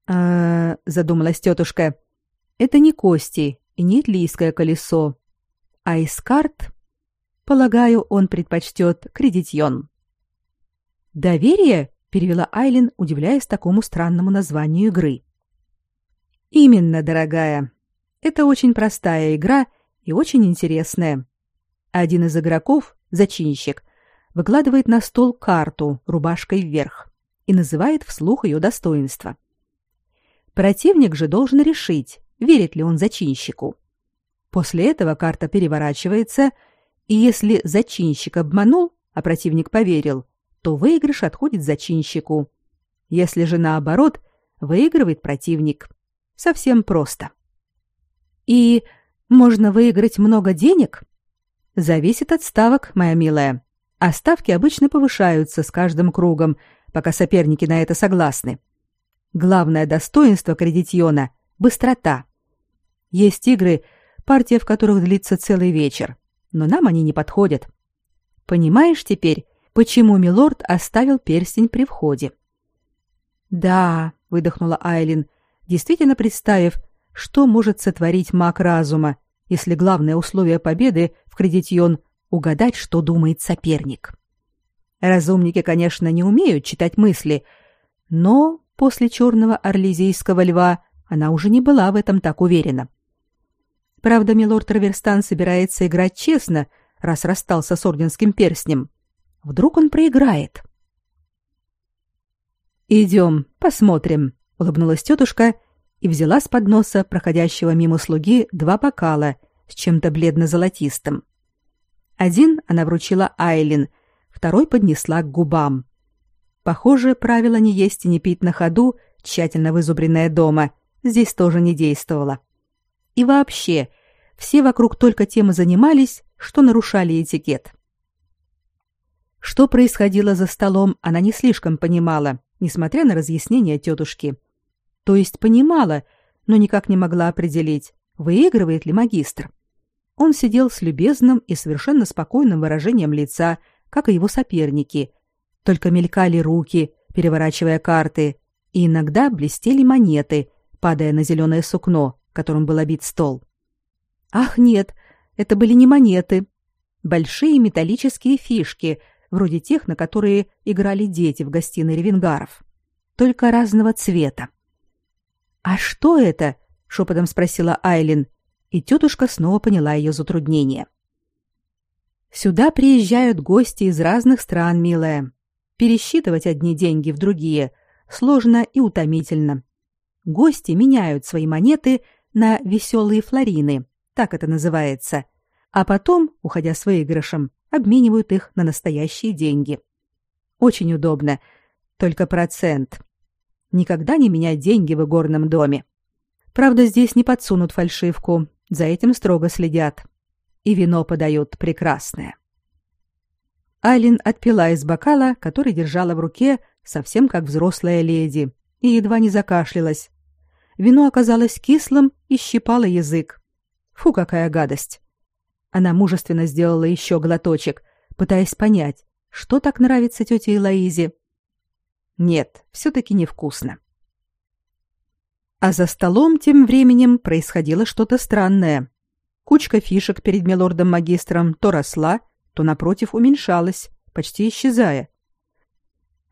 «А, — задумалась тетушка, — это не кости и не итлийское колесо, а из карт, полагаю, он предпочтет кредитьон. «Доверие?» — перевела Айлин, удивляясь такому странному названию игры. «Именно, дорогая. Это очень простая игра и очень интересная. Один из игроков зачинщик, выкладывает на стол карту рубашкой вверх и называет вслух ее достоинства. Противник же должен решить, верит ли он зачинщику. После этого карта переворачивается, и если зачинщик обманул, а противник поверил, то выигрыш отходит зачинщику. Если же наоборот, выигрывает противник. Совсем просто. И можно выиграть много денег? Зависит от ставок, моя милая. А ставки обычно повышаются с каждым кругом, пока соперники на это согласны. Главное достоинство кредитьона — быстрота. Есть игры, партия в которых длится целый вечер, но нам они не подходят. Понимаешь теперь, почему милорд оставил перстень при входе? Да, выдохнула Айлин, действительно представив, что может сотворить маг разума, если главное условие победы в кредитьон — угадать, что думает соперник. Разумники, конечно, не умеют читать мысли, но после черного орлезийского льва она уже не была в этом так уверена. Правда, милорд Раверстан собирается играть честно, раз расстался с орденским перстнем. Вдруг он проиграет. «Идем, посмотрим», — улыбнулась тетушка и взяла с подноса проходящего мимо слуги два бокала с чем-то бледно-золотистым. Один она вручила Айлин, второй поднесла к губам. Похоже, правило не есть и не пить на ходу, тщательно вызубренное дома, здесь тоже не действовало. И вообще, все вокруг только тем и занимались, что нарушали этикет. Что происходило за столом, она не слишком понимала, несмотря на разъяснения тетушки. То есть понимала, но никак не могла определить, выигрывает ли магистр. Он сидел с любезным и совершенно спокойным выражением лица, как и его соперники. Только мелькали руки, переворачивая карты, и иногда блестели монеты, падая на зеленое сукно, которым был обит стол. Ах, нет, это были не монеты. Большие металлические фишки, вроде тех, на которые играли дети в гостиной Ревенгаров. Только разного цвета. «А что это?» — шепотом спросила Айлин, и тетушка снова поняла ее затруднение. «Сюда приезжают гости из разных стран, милая. Пересчитывать одни деньги в другие сложно и утомительно. Гости меняют свои монеты на веселые флорины, так это называется, а потом, уходя с выигрышем, обменивают их на настоящие деньги. Очень удобно, только процент. Никогда не менять деньги в игорном доме. Правда, здесь не подсунут фальшивку, за этим строго следят. И вино подают прекрасное. Айлин отпила из бокала, который держала в руке, совсем как взрослая леди, и едва не закашлялась. Вино оказалось кислым и щипало язык. Фу, какая гадость. Она мужественно сделала еще глоточек, пытаясь понять, что так нравится тете Элоизе. Нет, все-таки невкусно. А за столом тем временем происходило что-то странное. Кучка фишек перед милордом-магистром то росла, то напротив уменьшалась, почти исчезая.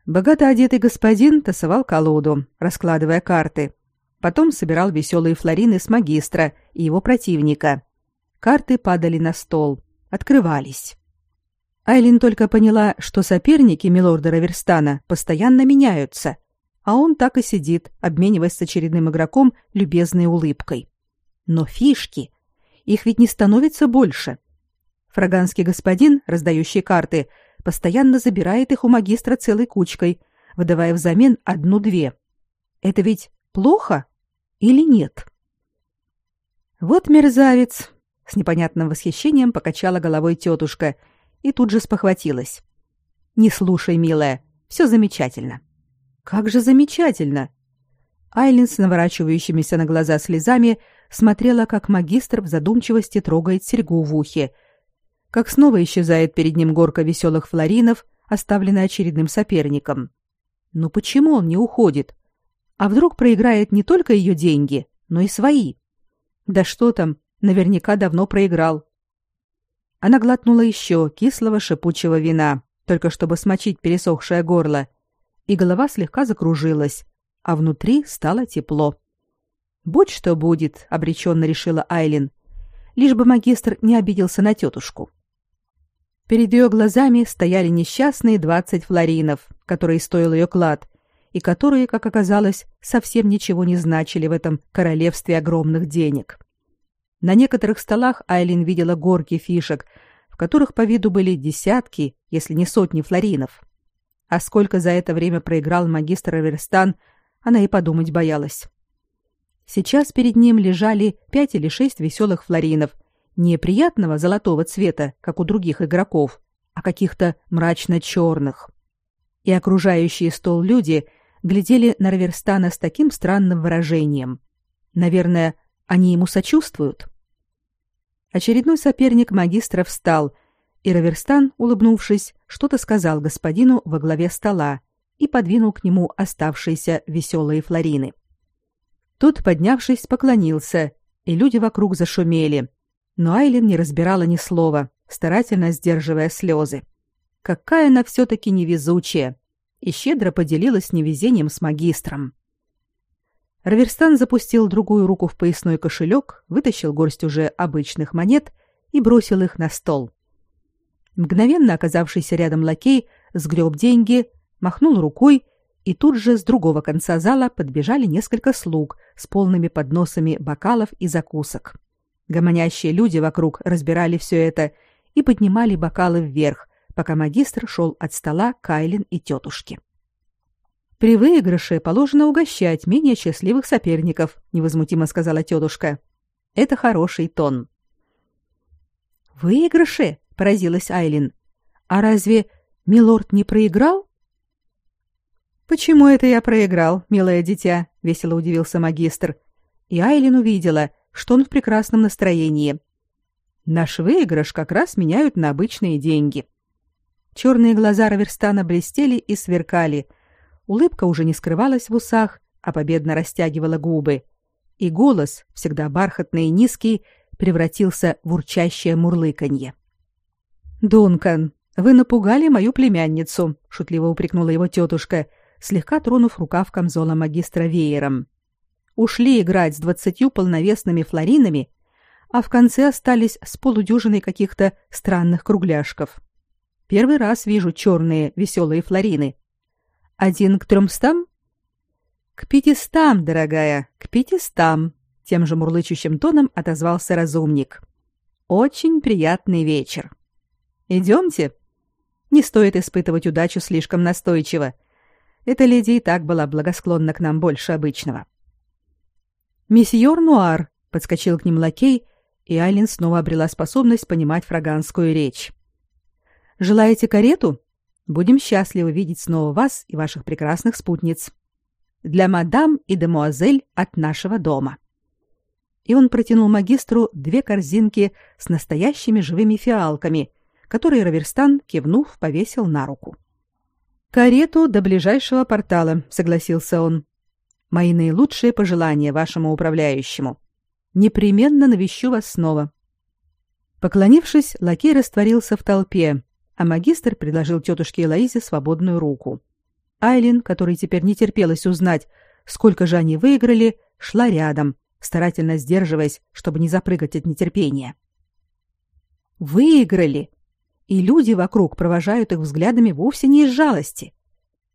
Богато одетый господин тасовал колоду, раскладывая карты, Потом собирал веселые флорины с магистра и его противника. Карты падали на стол, открывались. Айлин только поняла, что соперники милорда Раверстана постоянно меняются, а он так и сидит, обмениваясь с очередным игроком любезной улыбкой. Но фишки, их ведь не становится больше. Фраганский господин, раздающий карты, постоянно забирает их у магистра целой кучкой, выдавая взамен одну-две. Это ведь плохо или нет? Вот мерзавец, с непонятным восхищением покачала головой тетушка и тут же спохватилась. Не слушай, милая, все замечательно. Как же замечательно. Айлин с наворачивающимися на глаза слезами смотрела, как магистр в задумчивости трогает серьгу в ухе, как снова исчезает перед ним горка веселых флоринов, оставленная очередным соперником. Ну почему он не уходит? А вдруг проиграет не только ее деньги, но и свои? Да что там, наверняка давно проиграл. Она глотнула еще кислого шипучего вина, только чтобы смочить пересохшее горло, и голова слегка закружилась, а внутри стало тепло. «Будь что будет», — обреченно решила Айлин, лишь бы магистр не обиделся на тетушку. Перед ее глазами стояли несчастные двадцать флоринов, которые стоил ее клад, и которые, как оказалось, совсем ничего не значили в этом королевстве огромных денег. На некоторых столах Айлин видела горки фишек, в которых по виду были десятки, если не сотни флоринов. А сколько за это время проиграл магистр Аверстан, она и подумать боялась. Сейчас перед ним лежали пять или шесть веселых флоринов, не приятного золотого цвета, как у других игроков, а каких-то мрачно-черных. И окружающие стол люди глядели на Раверстана с таким странным выражением. Наверное, они ему сочувствуют. Очередной соперник магистра встал, и Раверстан, улыбнувшись, что-то сказал господину во главе стола и подвинул к нему оставшиеся веселые флорины. Тот, поднявшись, поклонился, и люди вокруг зашумели. Но Айлин не разбирала ни слова, старательно сдерживая слезы. Какая она все-таки невезучая! и щедро поделилась невезением с магистром. Раверстан запустил другую руку в поясной кошелек, вытащил горсть уже обычных монет и бросил их на стол. Мгновенно оказавшийся рядом лакей сгреб деньги, махнул рукой, и тут же с другого конца зала подбежали несколько слуг с полными подносами бокалов и закусок. Гомонящие люди вокруг разбирали все это и поднимали бокалы вверх, пока магистр шел от стола Кайлин и тетушки. При выигрыше положено угощать менее счастливых соперников, невозмутимо сказала тетушка. Это хороший тон. Выигрыше? поразилась Айлин. А разве милорд не проиграл? Почему это я проиграл, милое дитя? весело удивился магистр. И Айлин увидела, что он в прекрасном настроении. Наш выигрыш как раз меняют на обычные деньги. Черные глаза Раверстана блестели и сверкали. Улыбка уже не скрывалась в усах, а победно растягивала губы. И голос, всегда бархатный и низкий, превратился в урчащее мурлыканье. «Дункан, вы напугали мою племянницу», — шутливо упрекнула его тетушка, слегка тронув рукав камзола магистра веером. «Ушли играть с двадцатью полновесными флоринами, а в конце остались с полудюжиной каких-то странных кругляшков. Первый раз вижу черные веселые флорины. Один к трёмстам?» «К пятистам, дорогая, к пятистам», тем же мурлычущим тоном отозвался разумник. Очень приятный вечер. Идемте. Не стоит испытывать удачу слишком настойчиво. Эта леди и так была благосклонна к нам больше обычного. Месьеор Нуар подскочил к ним лакей, и Айлин снова обрела способность понимать фраганскую речь. Желаете карету? Будем счастливы видеть снова вас и ваших прекрасных спутниц. Для мадам и демуазель от нашего дома и он протянул магистру две корзинки с настоящими живыми фиалками, которые Раверстан, кивнув, повесил на руку. «Карету до ближайшего портала», — согласился он. «Мои наилучшие пожелания вашему управляющему. Непременно навещу вас снова». Поклонившись, лакей растворился в толпе, а магистр предложил тетушке Элоизе свободную руку. Айлин, которой теперь не терпелось узнать, сколько же они выиграли, шла рядом, старательно сдерживаясь, чтобы не запрыгать от нетерпения. Выиграли, и люди вокруг провожают их взглядами вовсе не из жалости.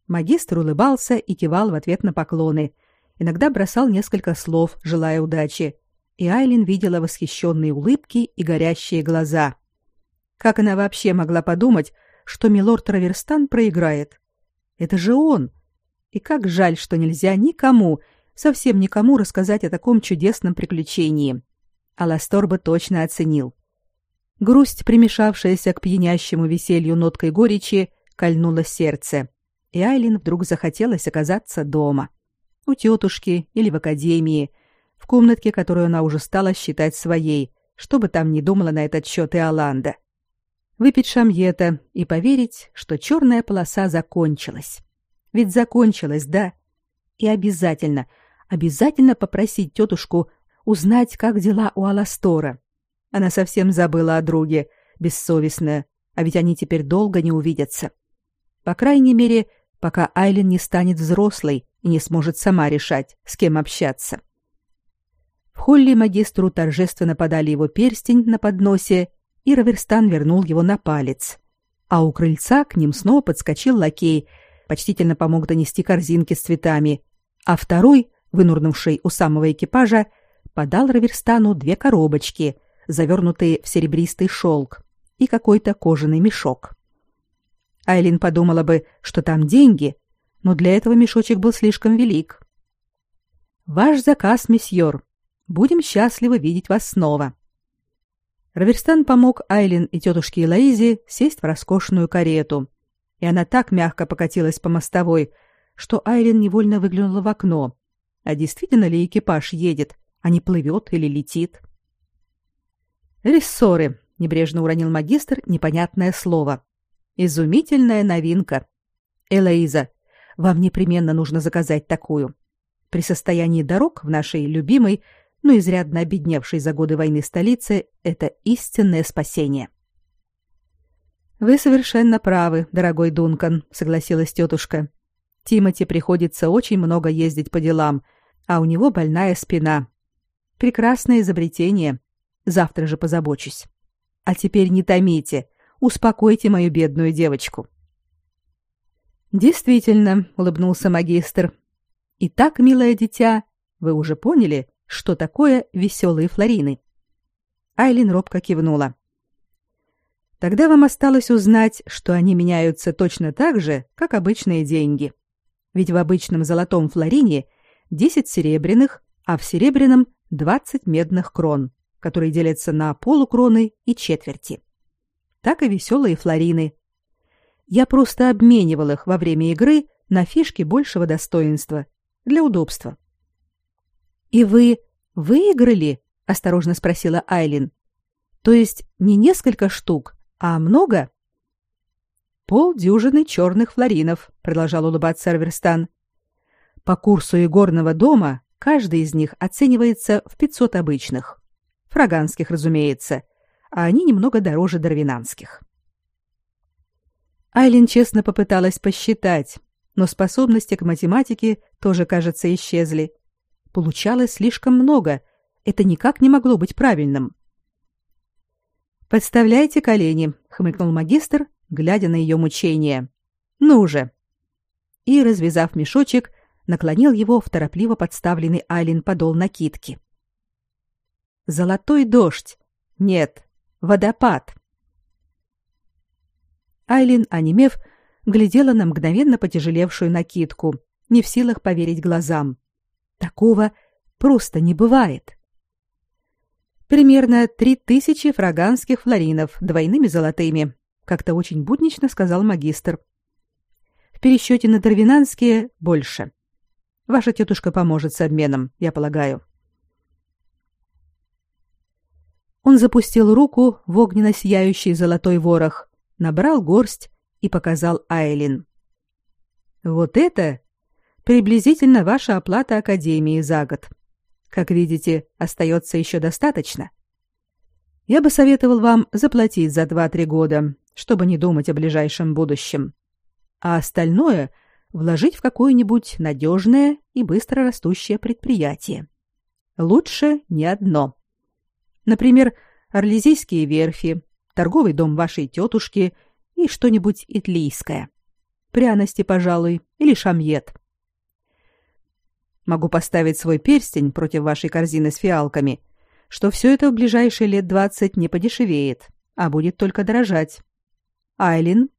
Магистр улыбался и кивал в ответ на поклоны, иногда бросал несколько слов, желая удачи, и Айлин видела восхищенные улыбки и горящие глаза. Как она вообще могла подумать, что милорд Траверстан проиграет? Это же он. И как жаль, что нельзя никому, совсем никому рассказать о таком чудесном приключении. Аластор бы точно оценил. Грусть, примешавшаяся к пьянящему веселью ноткой горечи, кольнула сердце, и Айлин вдруг захотелось оказаться дома. У тетушки или в академии, в комнатке, которую она уже стала считать своей, что бы там ни думала на этот счет и Аланда. Выпить шамьета и поверить, что черная полоса закончилась. Ведь закончилась, да. И обязательно — обязательно попросить тетушку узнать, как дела у Аластора. Она совсем забыла о друге, бессовестная, а ведь они теперь долго не увидятся. По крайней мере, пока Айлин не станет взрослой и не сможет сама решать, с кем общаться. В холле магистру торжественно подали его перстень на подносе, и Раверстан вернул его на палец. А у крыльца к ним снова подскочил лакей, почтительно помог донести корзинки с цветами, а второй вынурнувший у самого экипажа, подал Раверстану две коробочки, завернутые в серебристый шелк, и какой-то кожаный мешок. Айлин подумала бы, что там деньги, но для этого мешочек был слишком велик. «Ваш заказ, месьеор. Будем счастливы видеть вас снова». Раверстан помог Айлин и тетушке Элоизе сесть в роскошную карету, и она так мягко покатилась по мостовой, что Айлин невольно выглянула в окно а действительно ли экипаж едет, а не плывет или летит? Рессоры, небрежно уронил магистр непонятное слово. Изумительная новинка. Элоиза, вам непременно нужно заказать такую. При состоянии дорог в нашей любимой, но изрядно обедневшей за годы войны столице, это истинное спасение. Вы совершенно правы, дорогой Дункан, согласилась тетушка. Тимати приходится очень много ездить по делам, а у него больная спина. Прекрасное изобретение. Завтра же позабочусь. А теперь не томите. Успокойте мою бедную девочку. Действительно, улыбнулся магистр. Итак, милое дитя, вы уже поняли, что такое веселые флорины? Айлин робко кивнула. Тогда вам осталось узнать, что они меняются точно так же, как обычные деньги. Ведь в обычном золотом флорине 10 серебряных, а в серебряном 20 медных крон, которые делятся на полукроны и четверти. Так и веселые флорины. Я просто обменивал их во время игры на фишки большего достоинства для удобства. И вы выиграли? осторожно спросила Айлин. То есть не несколько штук, а много? Полдюжины черных флоринов, продолжал улыбаться Арверстан. По курсу игорного дома каждый из них оценивается в 500 обычных. Фраганских, разумеется, а они немного дороже дарвинанских. Айлин честно попыталась посчитать, но способности к математике тоже, кажется, исчезли. Получалось слишком много. Это никак не могло быть правильным. «Подставляйте колени», — хмыкнул магистр, глядя на ее мучения. «Ну же!» И, развязав мешочек, наклонил его в торопливо подставленный Айлин подол накидки. «Золотой дождь! Нет, водопад!» Айлин, онемев, глядела на мгновенно потяжелевшую накидку, не в силах поверить глазам. Такого просто не бывает. Примерно три тысячи фраганских флоринов двойными золотыми, как-то очень буднично сказал магистр. В пересчете на дарвинанские больше. Ваша тетушка поможет с обменом, я полагаю. Он запустил руку в огненно сияющий золотой ворох, набрал горсть и показал Айлин. Вот это приблизительно ваша оплата академии за год. Как видите, остается еще достаточно. Я бы советовал вам заплатить за 2-3 года, чтобы не думать о ближайшем будущем. А остальное вложить в какое-нибудь надежное и быстро растущее предприятие. Лучше не одно. Например, Орлезийские верфи, торговый дом вашей тетушки и что-нибудь итлийское. Пряности, пожалуй, или шамьет. Могу поставить свой перстень против вашей корзины с фиалками, что все это в ближайшие лет двадцать не подешевеет, а будет только дорожать. Айлин?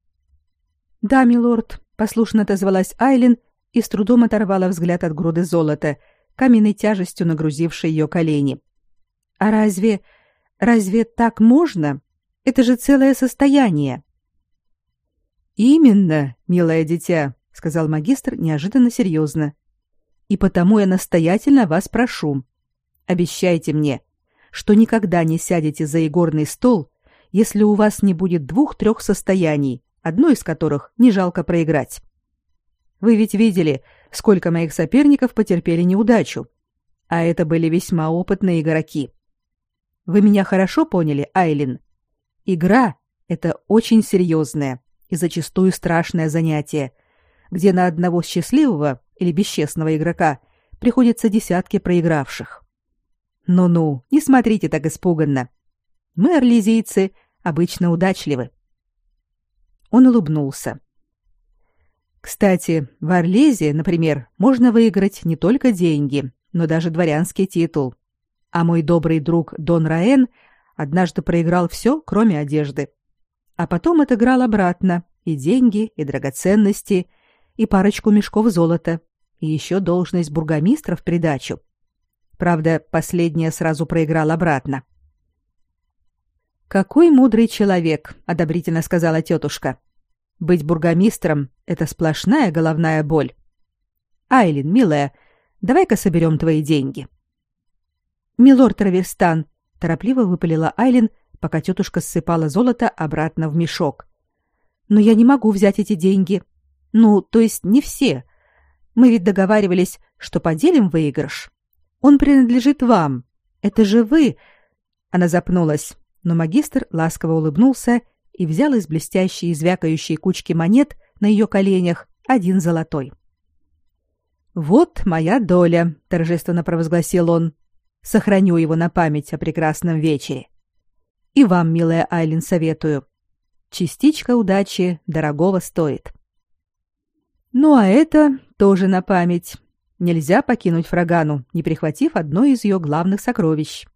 Да, милорд, послушно отозвалась Айлин и с трудом оторвала взгляд от груды золота, каменной тяжестью нагрузившей ее колени. А разве... разве так можно? Это же целое состояние. Именно, милое дитя, сказал магистр неожиданно серьезно. И потому я настоятельно вас прошу, обещайте мне, что никогда не сядете за игорный стол, если у вас не будет двух-трех состояний, одно из которых не жалко проиграть. Вы ведь видели, сколько моих соперников потерпели неудачу, а это были весьма опытные игроки. Вы меня хорошо поняли, Айлин? Игра — это очень серьезное и зачастую страшное занятие, где на одного счастливого или бесчестного игрока приходится десятки проигравших. Ну-ну, не смотрите так испуганно. Мы, орлезийцы, обычно удачливы. Он улыбнулся. Кстати, в Орлезе, например, можно выиграть не только деньги, но даже дворянский титул. А мой добрый друг Дон Раен однажды проиграл все, кроме одежды. А потом отыграл обратно и деньги, и драгоценности, и парочку мешков золота, и еще должность бургомистра в придачу. Правда, последняя сразу проиграл обратно. «Какой мудрый человек!» — одобрительно сказала тетушка. «Быть бургомистром — это сплошная головная боль. Айлин, милая, давай-ка соберем твои деньги». «Милорд Траверстан», торопливо выпалила Айлин, пока тетушка ссыпала золото обратно в мешок. Но я не могу взять эти деньги. Ну, то есть не все. Мы ведь договаривались, что поделим выигрыш. Он принадлежит вам. Это же вы. Она запнулась, но магистр ласково улыбнулся и взял из блестящей звякающей кучки монет на ее коленях один золотой. Вот моя доля, торжественно провозгласил он. Сохраню его на память о прекрасном вечере. И вам, милая Айлин, советую. Частичка удачи дорогого стоит. Ну а это тоже на память. Нельзя покинуть Фрагану, не прихватив одно из ее главных сокровищ.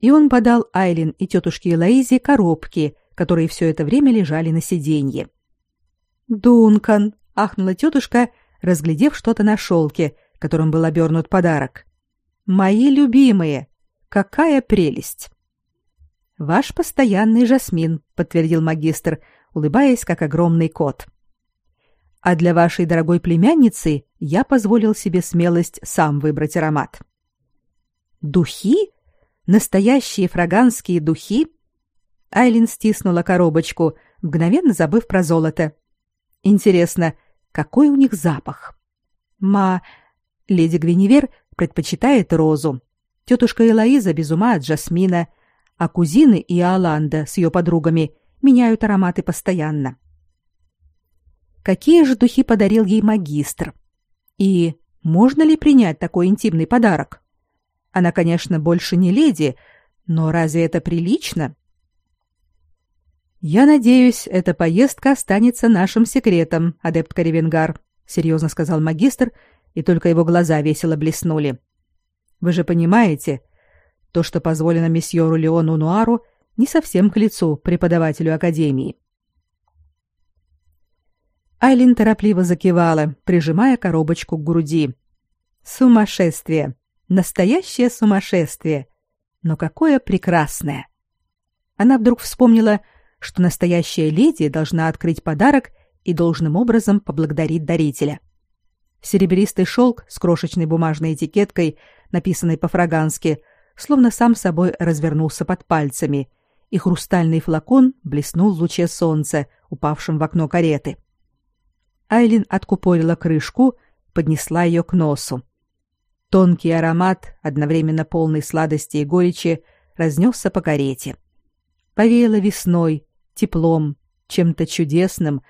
И он подал Айлин и тетушке Элоизе коробки, которые все это время лежали на сиденье. «Дункан!» — ахнула тетушка, разглядев что-то на шелке, которым был обернут подарок. «Мои любимые! Какая прелесть!» «Ваш постоянный жасмин», — подтвердил магистр, улыбаясь, как огромный кот. «А для вашей дорогой племянницы я позволил себе смелость сам выбрать аромат». «Духи? Настоящие фраганские духи?» Айлин стиснула коробочку, мгновенно забыв про золото. «Интересно, какой у них запах?» «Ма...» Леди Гвиневер предпочитает розу. Тетушка Элоиза без ума от жасмина, а кузины и Аланда с ее подругами меняют ароматы постоянно. Какие же духи подарил ей магистр? И можно ли принять такой интимный подарок? Она, конечно, больше не леди, но разве это прилично? Я надеюсь, эта поездка останется нашим секретом, адепт Каревенгар, серьезно сказал магистр, и только его глаза весело блеснули. Вы же понимаете, то, что позволено месьеору Леону Нуару, не совсем к лицу преподавателю академии. Айлин торопливо закивала, прижимая коробочку к груди. Сумасшествие! Настоящее сумасшествие! Но какое прекрасное! Она вдруг вспомнила, что настоящая леди должна открыть подарок и должным образом поблагодарить дарителя. Серебристый шелк с крошечной бумажной этикеткой, написанной по-фрагански, словно сам собой развернулся под пальцами, и хрустальный флакон блеснул в луче солнца, упавшем в окно кареты. Айлин откупорила крышку, поднесла ее к носу. Тонкий аромат, одновременно полный сладости и горечи, разнесся по карете. Повеяло весной, теплом, чем-то чудесным,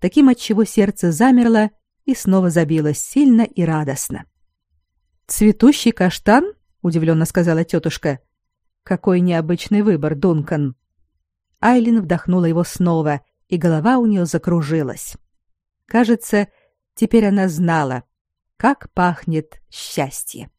таким, от чего сердце замерло и снова забилось сильно и радостно. «Цветущий каштан?» удивленно сказала тетушка. Какой необычный выбор, Дункан. Айлин вдохнула его снова, и голова у нее закружилась. Кажется, теперь она знала, как пахнет счастье.